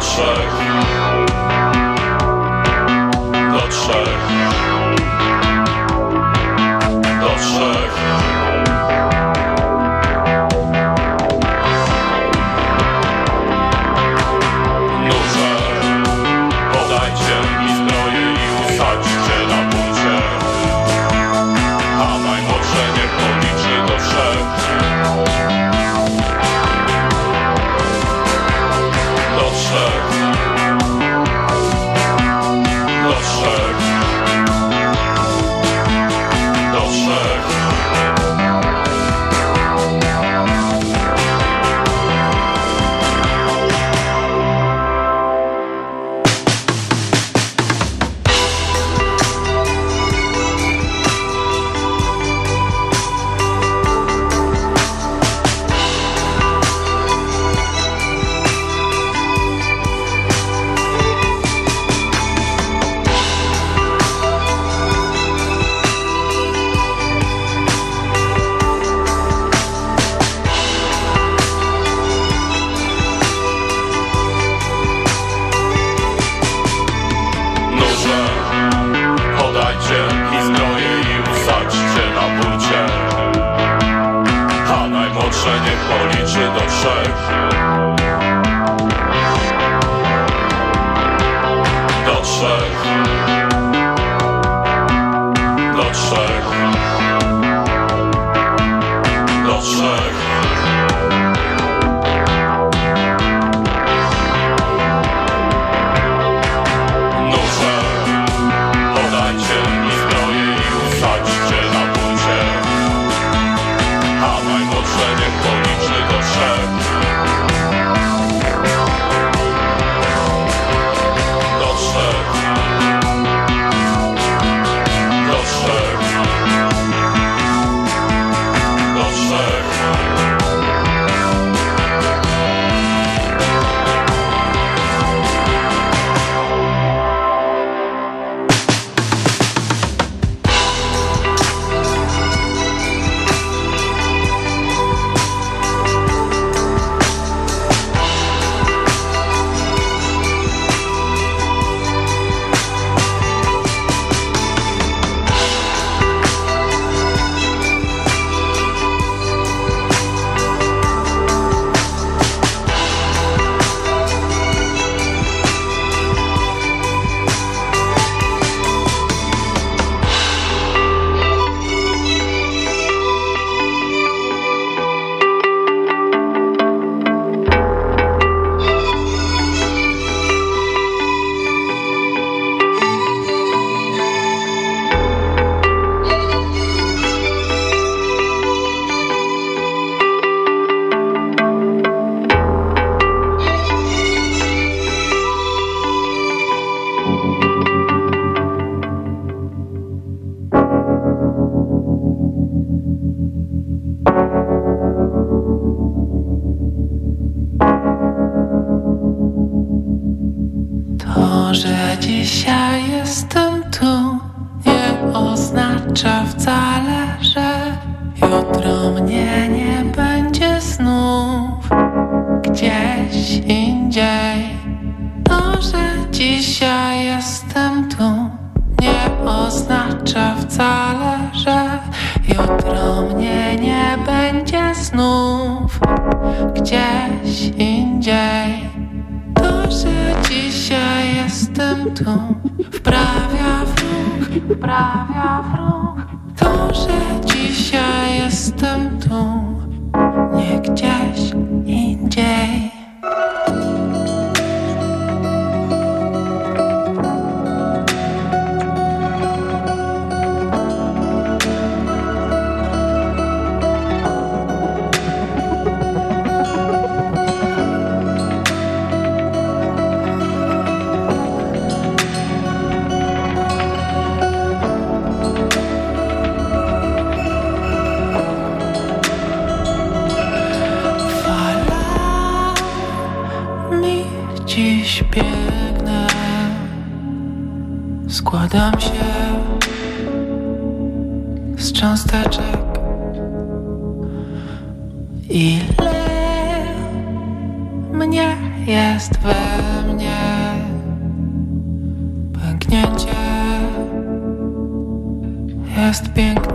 I'll you. gdzieś indziej. To, że dzisiaj jestem tu Nie oznacza wcale, że Jutro mnie nie będzie znów Gdzieś indziej. To, że dzisiaj jestem tu Wprawia w ruch, wprawia w ruch. To, że dzisiaj jestem tu Nie gdzieś Składam się z cząsteczek. Ile mnie jest we mnie? Pęknięcie jest piękne.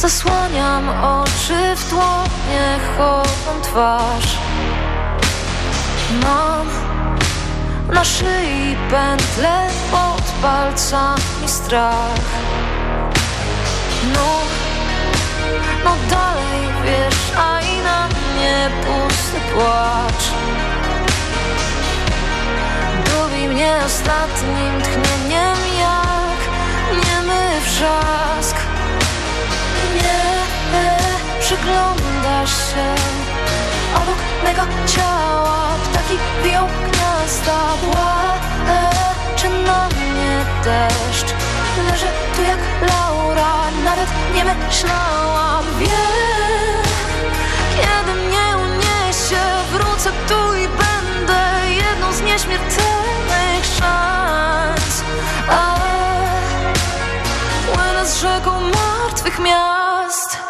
Zasłaniam oczy w dłonie, chowam twarz. Mam na szyi pętle pod palcami strach. No, no dalej wiesz, a i na mnie pusty płacz. Dubi mnie ostatnim tchnieniem jak niemy wrzask przyglądasz się obok mego ciała. Ptaki biją gniazda Czy na mnie deszcz? Leżę tu jak Laura Nawet nie myślałam. Wiem Kiedy mnie uniesie Wrócę tu i będę Jedną z nieśmiertelnych szans. Ale Płynę z rzeką martwych miast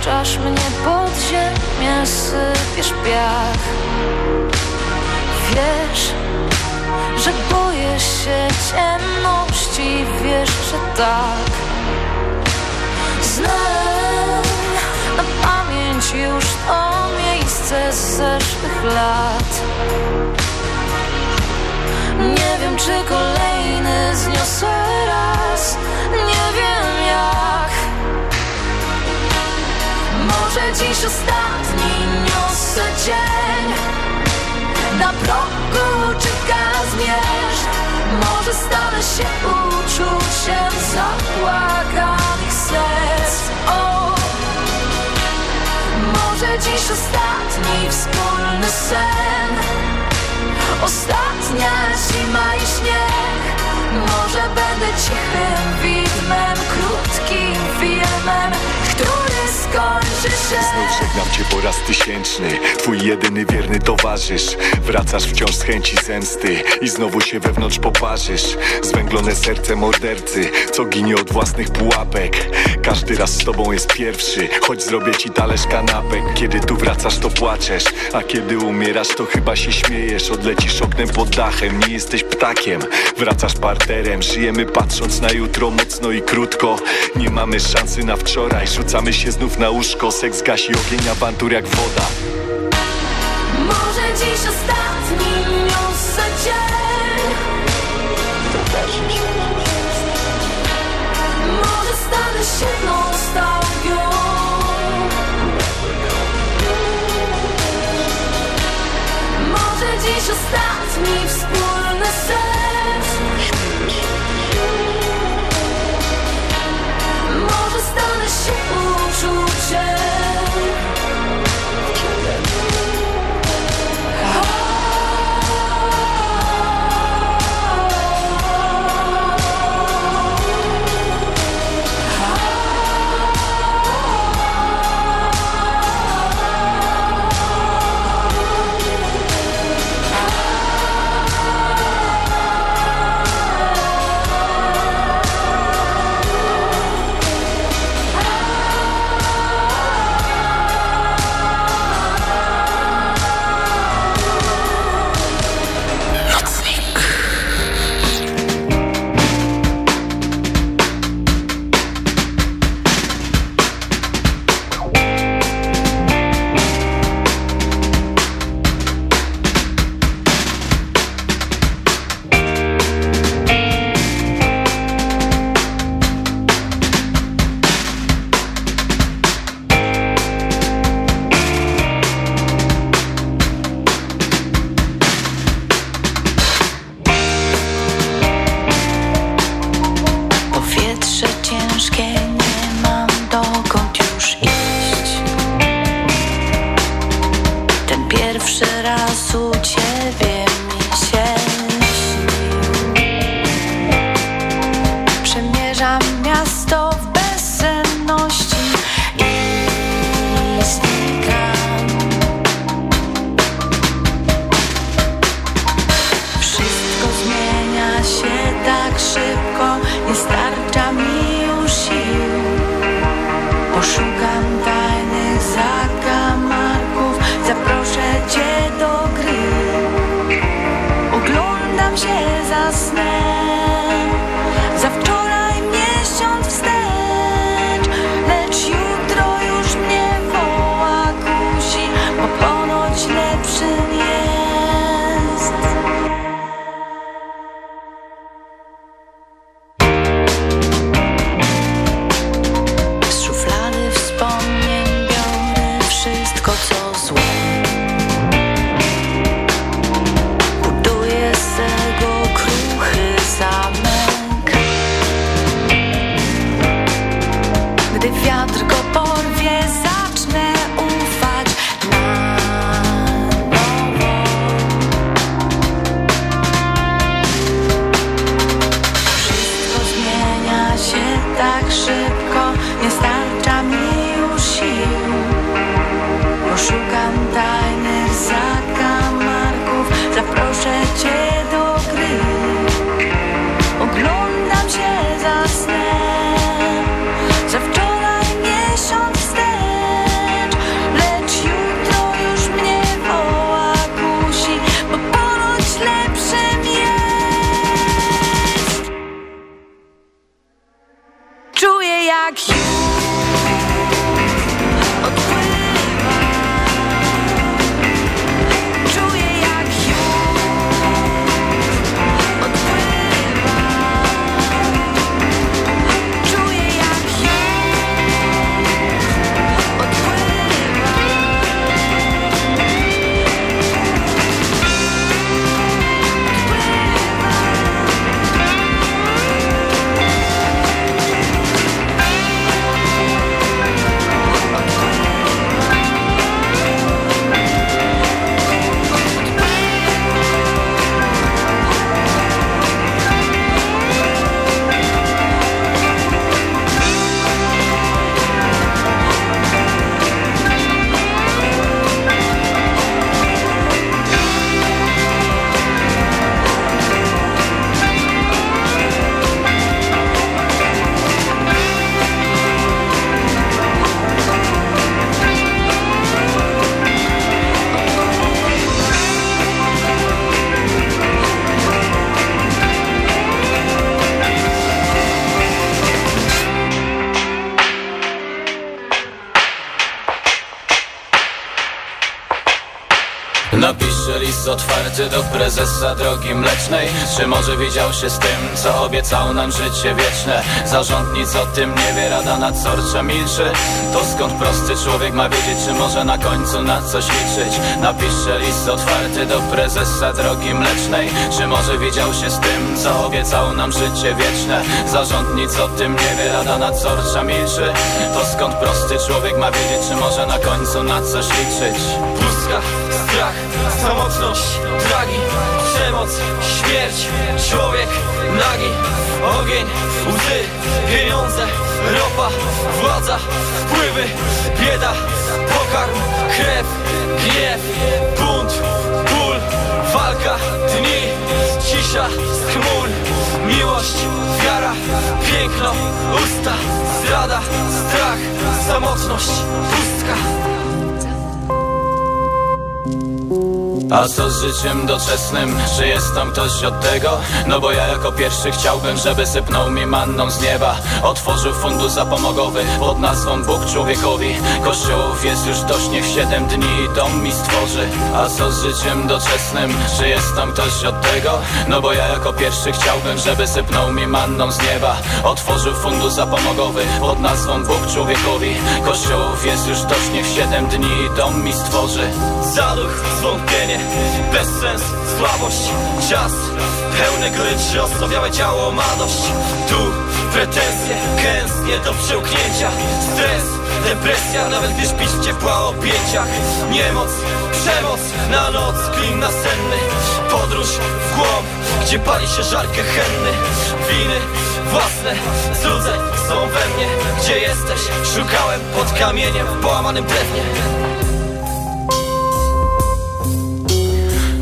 opuszczasz mnie pod ziemię Sypiesz piach. Wiesz, że boję się ciemności Wiesz, że tak. Znam na pamięć już to miejsce z zeszłych lat. Nie wiem czy kolejny zniosę raz. Nie wiem Może dziś ostatni niosę dzień. Na progu czeka zmierzch. Może stanę się uczuciem zapłakanych serc. O, Może dziś ostatni wspólny sen. Ostatnia zima i śnieg. Może będę cichym widmem Krótkim filmem Który skończy się. Znów żegnam cię po raz tysięczny. Twój jedyny wierny towarzysz. Wracasz wciąż z chęci zemsty I znowu się wewnątrz poparzysz. Zwęglone serce mordercy Co ginie od własnych pułapek. Każdy raz z tobą jest pierwszy Choć zrobię ci talerz kanapek. Kiedy tu wracasz to płaczesz A kiedy umierasz to chyba się śmiejesz. Odlecisz oknem pod dachem Nie jesteś ptakiem. Wracasz parterem Żyjemy patrząc na jutro mocno i krótko Nie mamy szansy na wczoraj. Rzucamy się znów na łóżko. Seks gasi ogień awantur jak woda. Może dziś ostatni niosę dzień. Może stanę się nostalgią. Może dziś ostatni wspólny sens stanę się uczuciem jak otwarty do prezesa drogi mlecznej. Czy może widział się z tym, co obiecał nam życie wieczne? Zarząd nic o tym nie wie, rada nadzorcza milczy. To skąd prosty człowiek ma wiedzieć, czy może na końcu na coś liczyć? Napisze list otwarty do prezesa drogi mlecznej. Czy może widział się z tym, co obiecał nam życie wieczne? Zarząd nic o tym nie wie, rada nadzorcza milczy. To skąd prosty człowiek ma wiedzieć, czy może na końcu na coś liczyć Pustka, strach, samotność dragi Przemoc, śmierć, człowiek nagi Ogień, łzy, pieniądze, ropa, władza, wpływy, bieda, pokarm, krew, gniew, bunt, ból, walka, dni, cisza chmur Miłość, wiara, piękno, usta, zdrada, strach, samotność, pustka A co z życiem doczesnym? Czy jest tam ktoś od tego? No bo ja jako pierwszy chciałbym, żeby sypnął mi manną z nieba Otworzył fundusz zapomogowy pod nazwą Bóg człowiekowi Kościołów jest już dość, niech siedem dni dom mi stworzy A co z życiem doczesnym? Czy jest tam ktoś od tego? No bo ja jako pierwszy chciałbym, żeby sypnął mi manną z nieba Otworzył fundusz zapomogowy pod nazwą Bóg człowiekowi Kościołów jest już dość, niech siedem dni dom mi stworzy Zaduch, zwątpienie bezsens, słabość, czas Pełne goryczy, osławiałe ciało ma dość. Tu pretensje, kęsnie do przełknięcia. Stres, depresja, nawet gdy śpisz w ciepła objęciach. Niemoc, przemoc, na noc, klin nasenny Podróż w głąb, gdzie pali się żarkę henny. Winy własne, cudze są we mnie. Gdzie jesteś? Szukałem pod kamieniem połamanym drewnie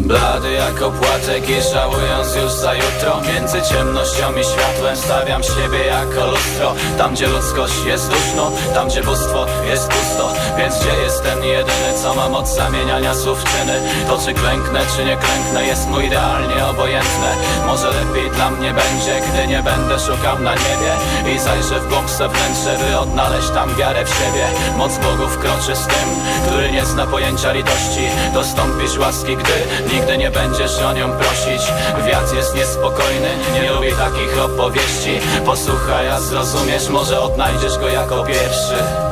Blady jak opłatek i żałując już za jutro. Między ciemnością i światłem stawiam siebie jako lustro. Tam gdzie ludzkość jest duszno, tam gdzie bóstwo jest pusto. Więc gdzie jest ten jedyny, co ma moc zamieniania słów czyny. To czy klęknę, czy nie klęknę jest mu idealnie obojętne. Może lepiej dla mnie będzie, gdy nie będę szukał na niebie. I zajrzę w głąb wnętrze, by odnaleźć tam wiarę w siebie. Moc Bogów kroczy z tym, który nie zna pojęcia litości. Dostąpisz łaski, gdy Nigdy nie będziesz o nią prosić. Wiatr jest niespokojny, nie lubi takich opowieści. Posłuchaj, a zrozumiesz, może odnajdziesz go jako pierwszy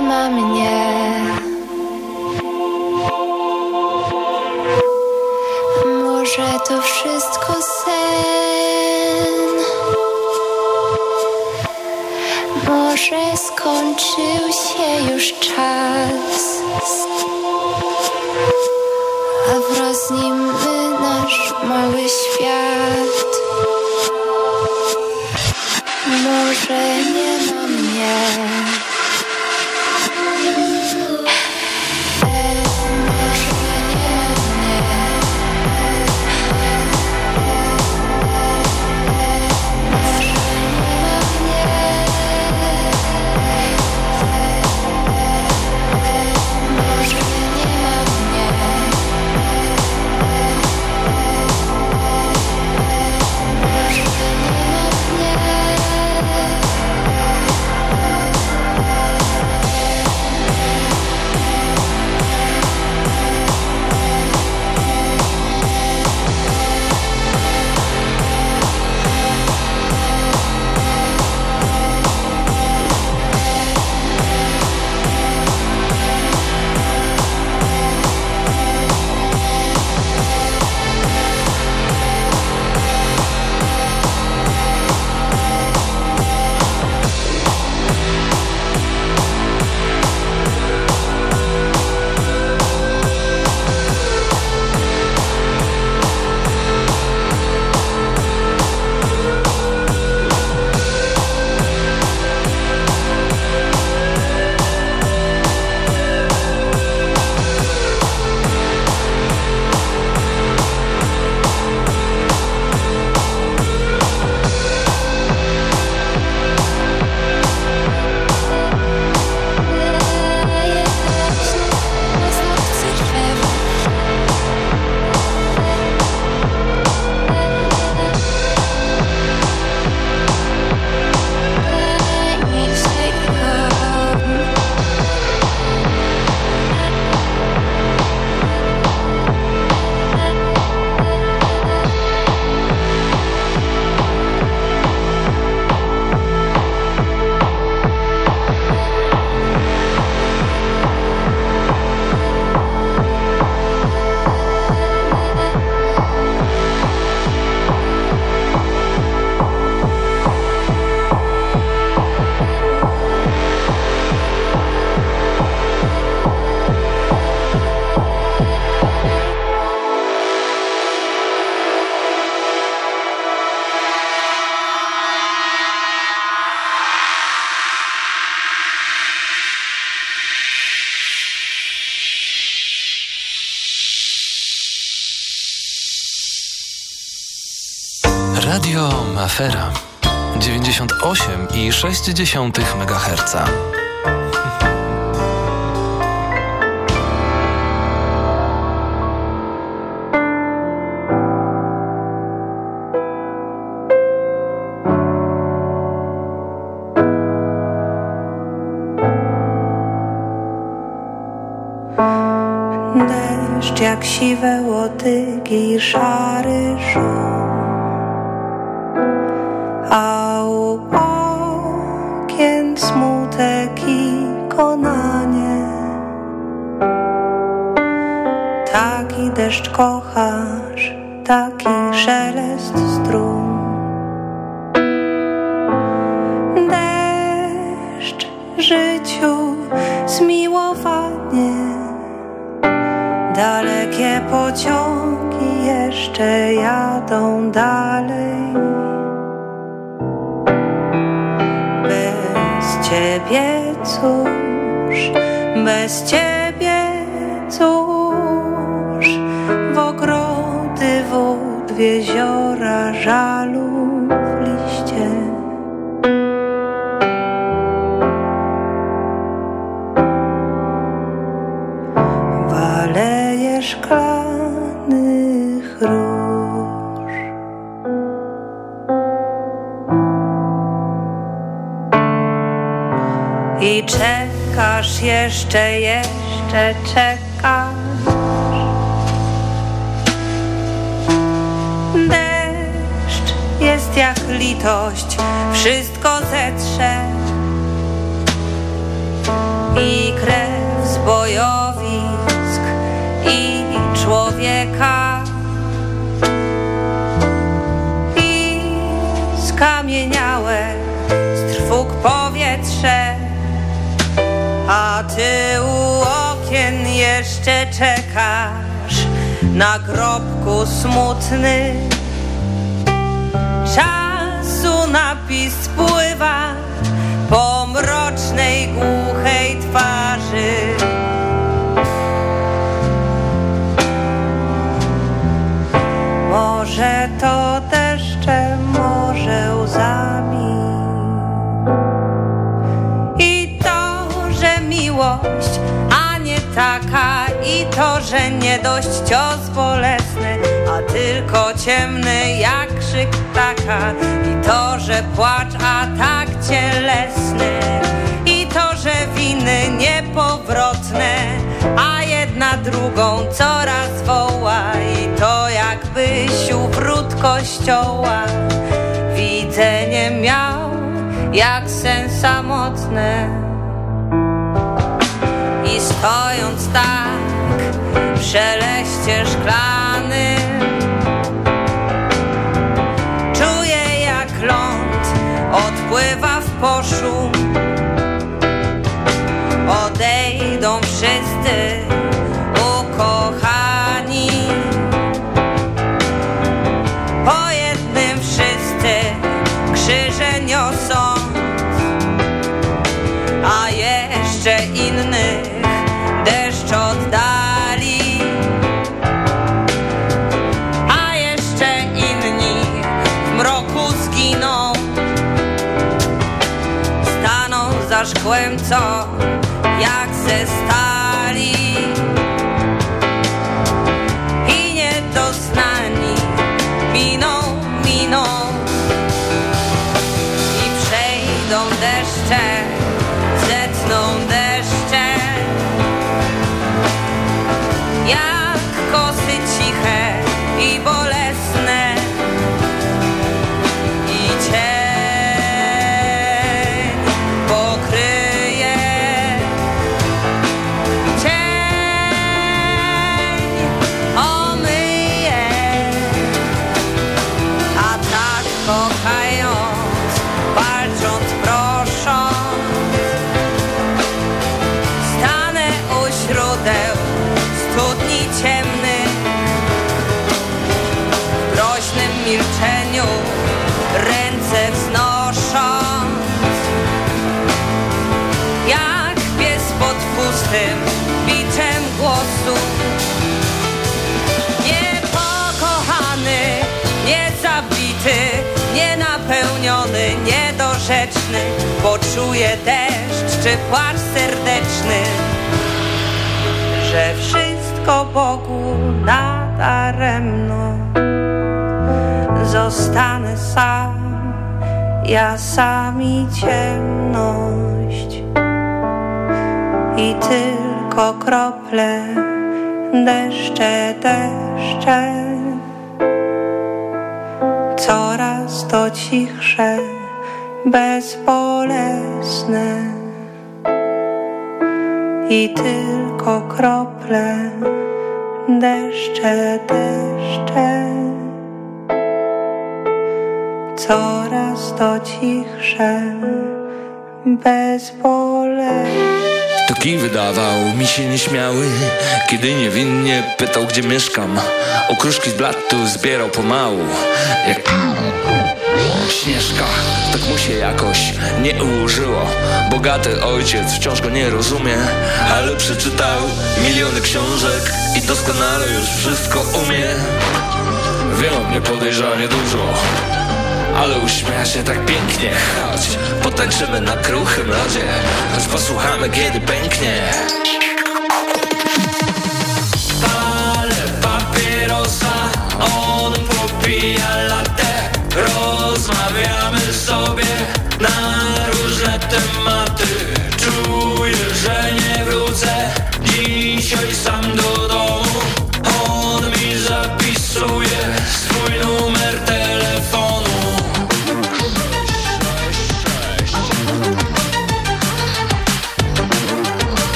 мама мне 98,6 MHz. Deszcz jak siwe łotygi i szary deszcz kochasz, taki szelest strun. Deszcz życiu zmiłowanie, dalekie pociągi jeszcze jadą dalej. Bez ciebie cóż, bez ciebie czekasz jeszcze, jeszcze czekasz. Deszcz jest jak litość, wszystko zetrze. I krew z bojowisk, i człowieka. I skamieniałe A ty u okien jeszcze czekasz na grobku smutny. Czasu napis pływa cios bolesny A tylko ciemny jak krzyk ptaka. I to, że płacz, a tak cielesny. I to, że winy niepowrotne A jedna drugą coraz woła. I to jakbyś u wrót kościoła Widzenie miał jak sen samotny. I stojąc tak szeleście szklanym Czuję jak ląd odpływa w poszum za szkłem, co? Jak ze krople, deszcze, deszcze. Coraz to cichsze, bezbolesne. I tylko krople, deszcze, deszcze. Coraz to cichsze, bezbolesne Taki wydawał mi się nieśmiały Kiedy niewinnie pytał gdzie mieszkam. Okruszki z blatu zbierał pomału Jak Śnieżka, tak mu się jakoś nie ułożyło. Bogaty ojciec wciąż go nie rozumie Ale przeczytał miliony książek I doskonale już wszystko umie. Wie mnie podejrzanie dużo ale uśmiecha się tak pięknie. Chodź, potańczymy na kruchym lodzie. Choć posłuchamy kiedy pęknie. Palę papierosa, on popija latte. Rozmawiamy sobie na różne tematy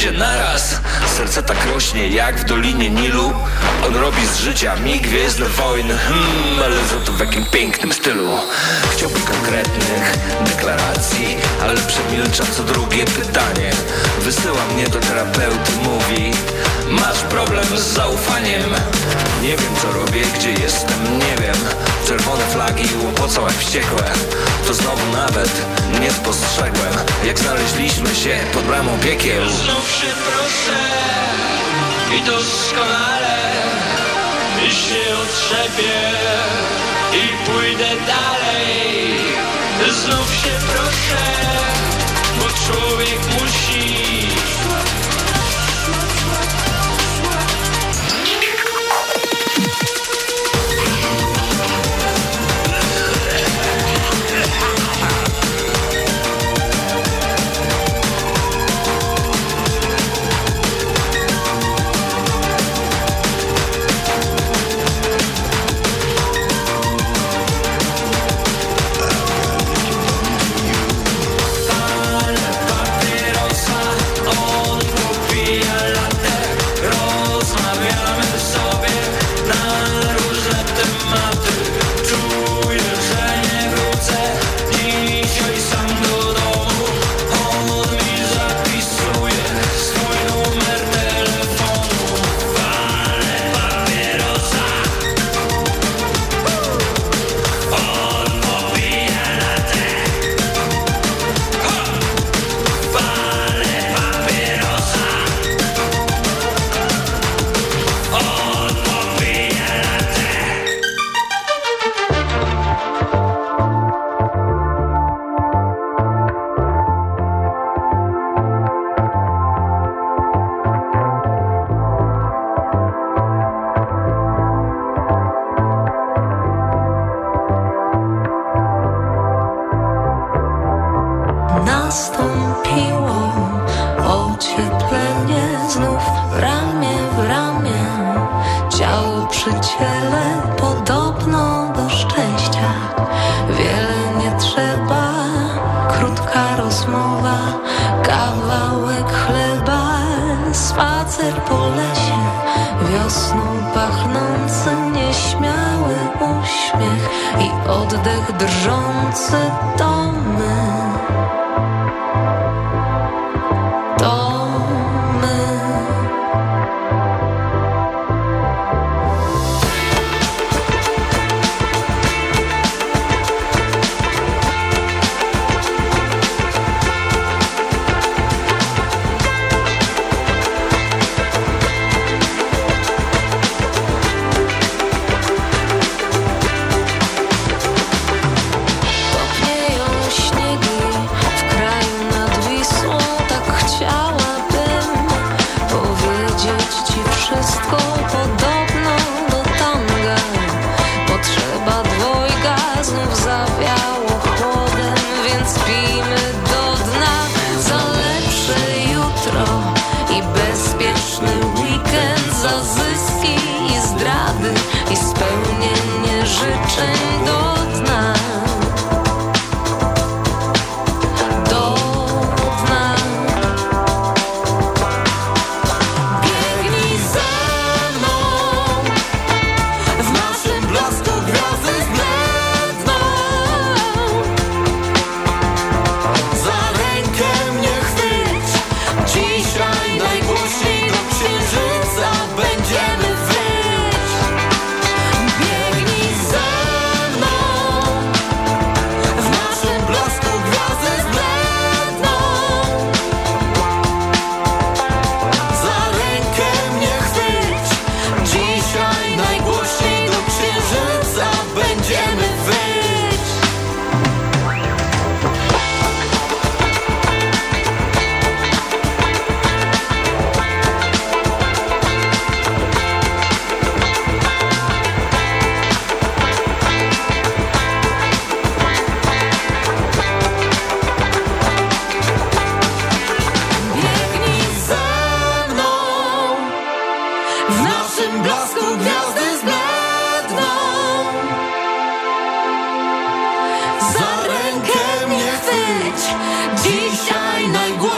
wszędzie naraz. Serce tak rośnie jak w Dolinie Nilu. On robi z życia mig gwiezdne wojny hmm, Ale za to w jakim pięknym stylu. Chciałby konkretnych deklaracji Ale przemilcza co drugie pytanie. Wysyła mnie do terapeuty, mówi Masz problem z zaufaniem Nie wiem co robię, gdzie jestem, nie wiem Czerwone flagi łopocą jak wściekłe To znowu nawet nie spostrzegłem Jak znaleźliśmy się pod bramą piekieł Znów się proszę i doskonale się otrzepię i pójdę dalej. Znów się proszę, bo człowiek musi.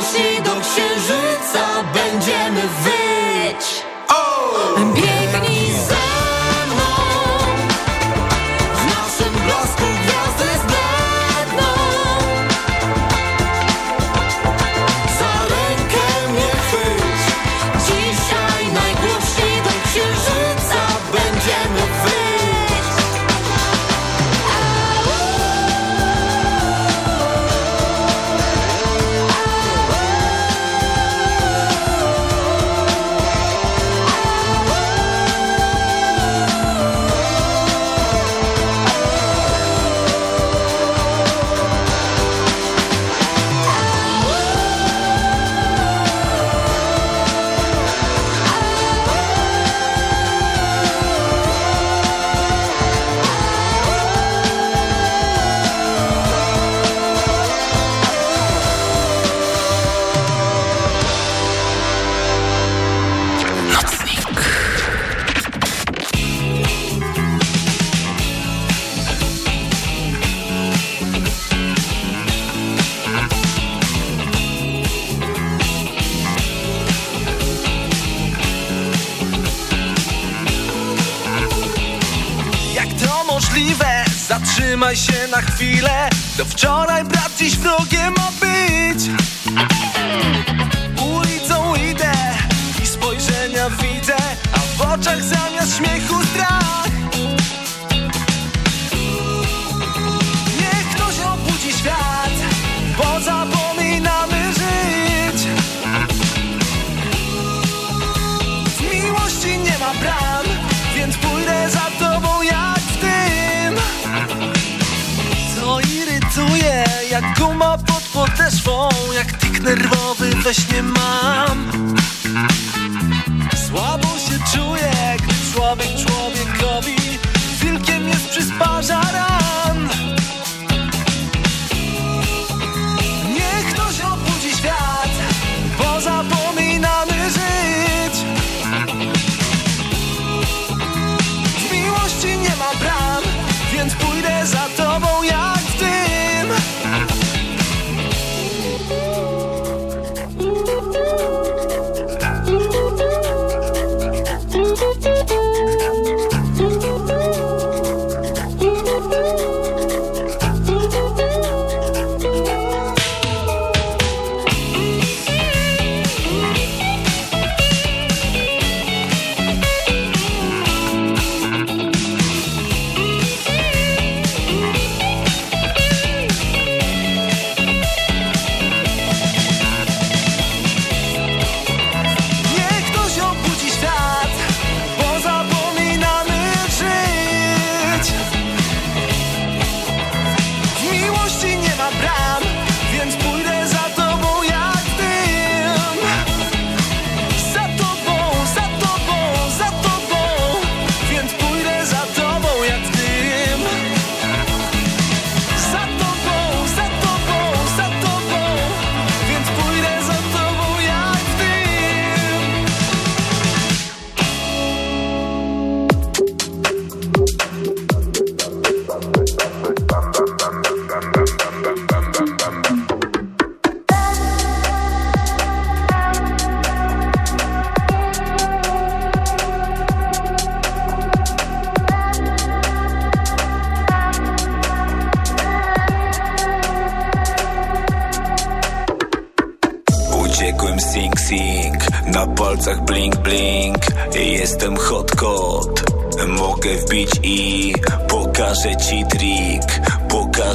see chwilę. Wczoraj brat dziś wrogiem obdarł nerwowy we śnie mam.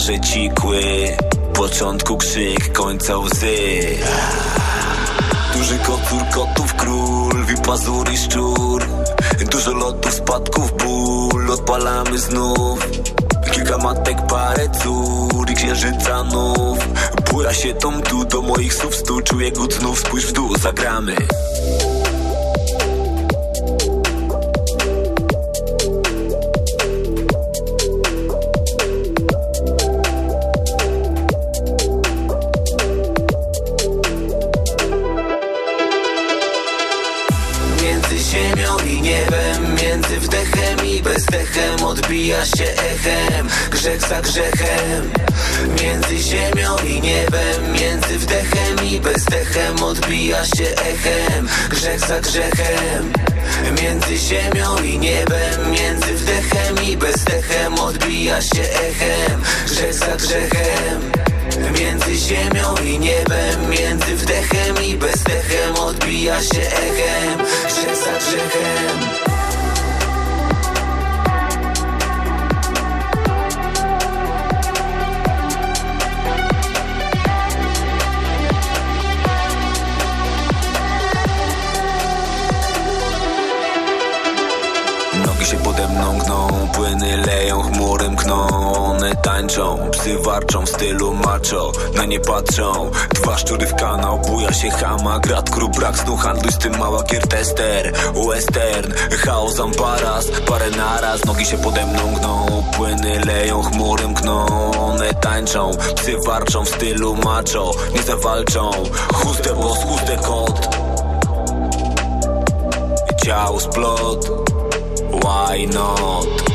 twarze cikły Początku krzyk, końca łzy. Duży kotwór, kotów król wipazur i szczur. Dużo lotów, spadków, ból Odpalamy znów. Kilka matek, parę cór i księżyca nów. Bura się tą tu do moich słów stu Czuję gut znów, spójrz w dół, zagramy. Odbija się echem Grzech za grzechem. Między ziemią i niebem Między wdechem i bezdechem Odbija się echem Grzech za grzechem Płyny leją, chmury mkną. One tańczą, psy warczą w stylu macho Na nie patrzą, dwa szczury w kanał Buja się hama, grat, krób, brak snu Handluj z tym mała kiertester Western, chaos, ambaras Parę naraz, nogi się pode mną gną Płyny leją, chmury mkną. One tańczą, psy warczą w stylu macho. Nie zawalczą, chustę boss, chustę kot. Ciał splot. Why not?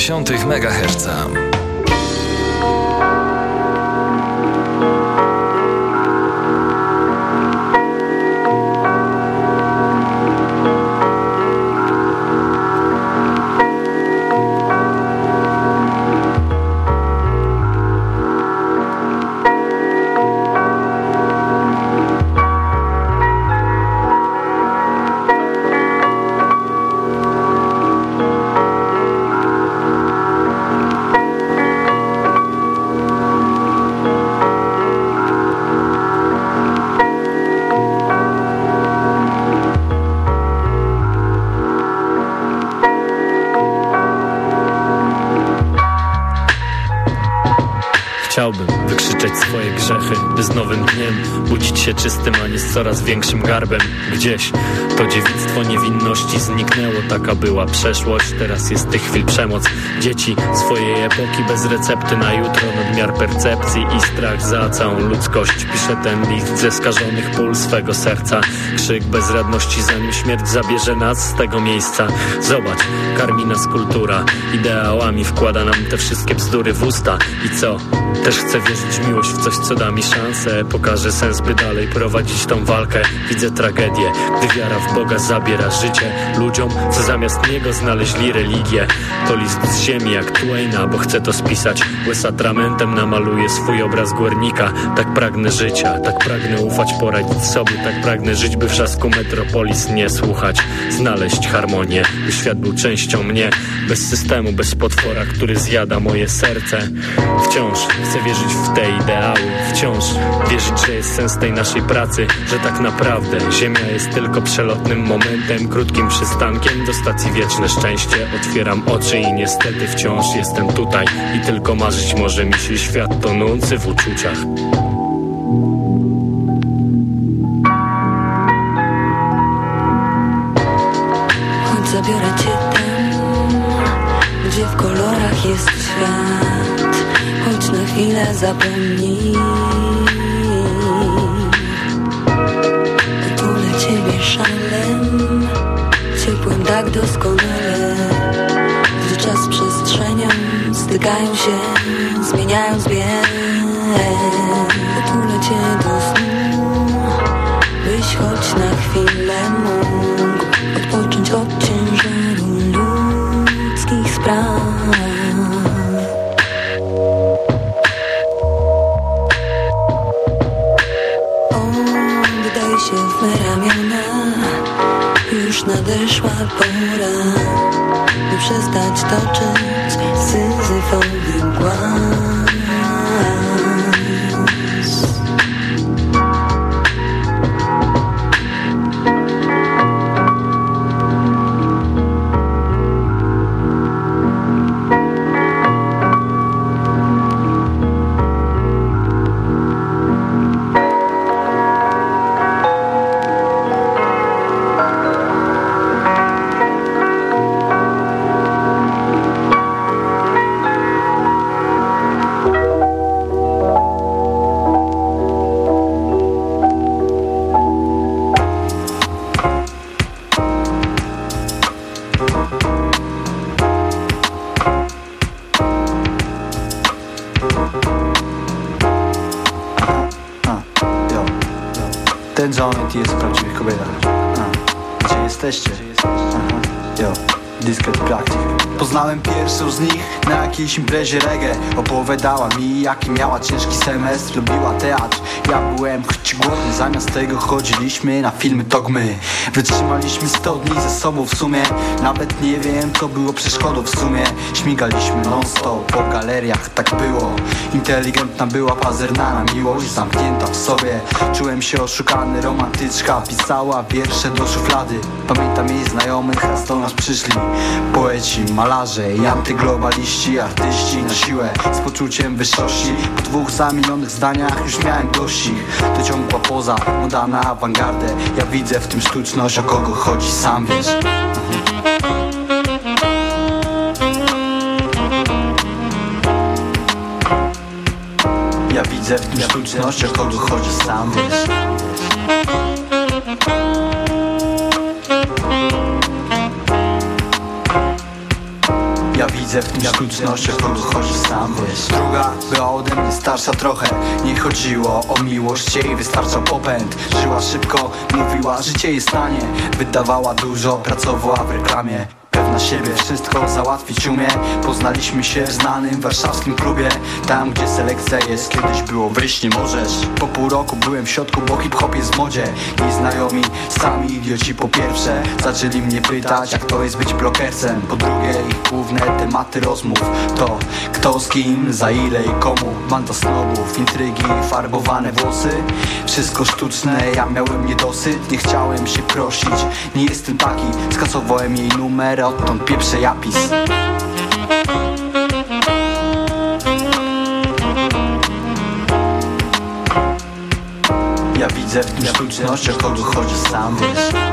98,6 MHz. Się czystym, a nie z coraz większym garbem. Gdzieś to dziewictwo niewinności zniknęło Taka była przeszłość, teraz jest tych chwil przemoc. Dzieci swojej epoki bez recepty na jutro Nadmiar percepcji i strach za całą ludzkość. Pisze ten list ze skażonych pól swego serca. Krzyk bezradności zanim śmierć zabierze nas z tego miejsca. Zobacz, karmi nas kultura Ideałami wkłada nam te wszystkie bzdury w usta. I co? Też chcę wierzyć w miłość, w coś co da mi szansę. Pokaże sens, by dalej prowadzić tą walkę. Widzę tragedię, gdy wiara w Boga zabiera życie. Ludziom, co zamiast Niego znaleźli religię. To list z ziemi jak Twaina, bo chcę to spisać. Łez atramentem namaluje swój obraz górnika. Tak pragnę życia, tak pragnę ufać, poradzić sobie. Tak pragnę żyć, by wrzasku metropolis nie słuchać. Znaleźć harmonię, by świat był częścią mnie. Bez systemu, bez potwora, który zjada moje serce. Wciąż chcę wierzyć w te ideały Wciąż wierzyć, że jest sens tej naszej pracy Że tak naprawdę Ziemia jest tylko przelotnym momentem Krótkim przystankiem. Do stacji Wieczne Szczęście Otwieram oczy i niestety wciąż jestem tutaj. I tylko marzyć może mi się świat tonący w uczuciach. Chodź zabiorę cię tam Gdzie w kolorach jest świat Chwilę zapomnij. Szalem Ciepłym tak doskonale. Gdy czas przestrzenią stykają się Zmieniając bieg pora By przestać toczyć jakiejś imprezie reggae. Opowiadała mi jaki miała ciężki semestr. Lubiła teatr, ja byłem choć głodny Zamiast tego chodziliśmy na filmy dogmy Wytrzymaliśmy 100 dni ze sobą w sumie. Nawet nie wiem co było przeszkodą w sumie. Śmigaliśmy non stop po galeriach, tak było. Inteligentna była pazerna na miłość Zamknięta w sobie. Czułem się oszukany, romantyczka Pisała wiersze do szuflady. Pamiętam jej znajomych, raz do nas przyszli Poeci, malarze i antyglobaliści Artyści na siłę. Z poczuciem wyższości Po dwóch zamienionych zdaniach już miałem dość ich To ciągła poza, moda na awangardę. Ja widzę w tym sztuczność, o kogo chodzi, sam wiesz? Ja widzę w tym sztuczność, o kogo chodzi, sam wiesz widzę w tym sztucznościach, chodzi sam, wiesz Druga była ode mnie starsza trochę. Nie chodziło o miłość, jej wystarczał popęd. Żyła szybko, mówiła, życie jest tanie. Wydawała dużo, pracowała w reklamie siebie, wszystko załatwić umie. Poznaliśmy się w znanym warszawskim klubie. Tam gdzie selekcja jest, kiedyś było wryśnie możesz. Po pół roku byłem w środku, bo hip-hop jest w modzie. I znajomi, sami idioci po pierwsze Zaczęli mnie pytać, jak to jest być blokercem. Po drugie, ich główne tematy rozmów To kto z kim, za ile i komu. Banda snobów, intrygi, farbowane włosy. Wszystko sztuczne, ja miałem niedosyt. Nie chciałem się prosić, nie jestem taki. Skasowałem jej numer, a odtąd pieprzę japis. Ja widzę w tym sztucznościach, kogo chodzi sam, wiesz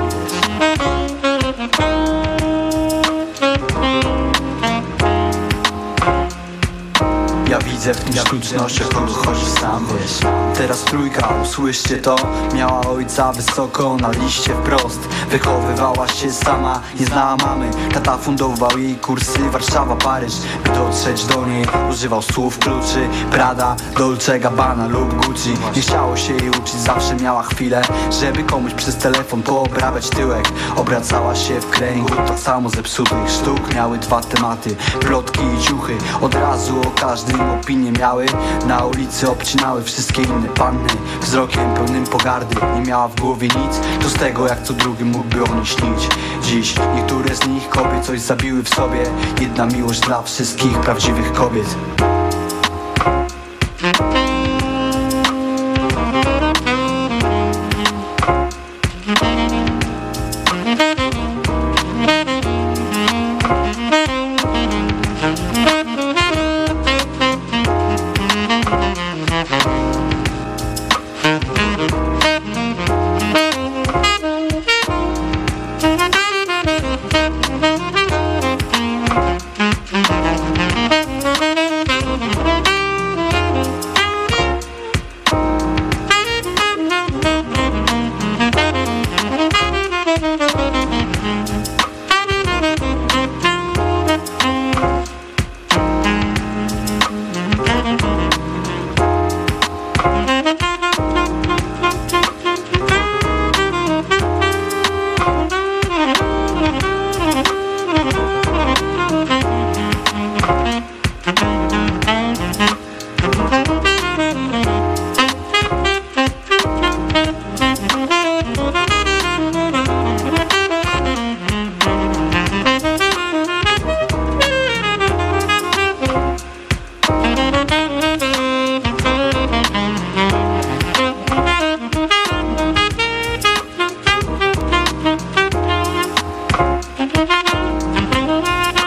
widzę w tym sztucznościach, kogo chodzi sam, wiesz. Teraz trójka, usłyszcie to. Miała ojca wysoko na liście wprost. Wychowywała się sama, nie znała mamy. Tata fundował jej kursy Warszawa, Paryż. By dotrzeć do niej używał słów kluczy. Prada, Dolce Gabbana lub Gucci. Nie chciało się jej uczyć, zawsze miała chwilę. Żeby komuś przez telefon poobrabiać tyłek. Obracała się w kręgu, tak samo zepsutych sztuk. Miały dwa tematy, plotki i ciuchy. Od razu o każdym opinie miały. Na ulicy obcinały wszystkie inne panny. Wzrokiem pełnym pogardy. Nie miała w głowie nic. To z tego jak co drugi mógłby o niej śnić. Dziś niektóre z nich kobiet coś zabiły w sobie. Jedna miłość dla wszystkich prawdziwych kobiet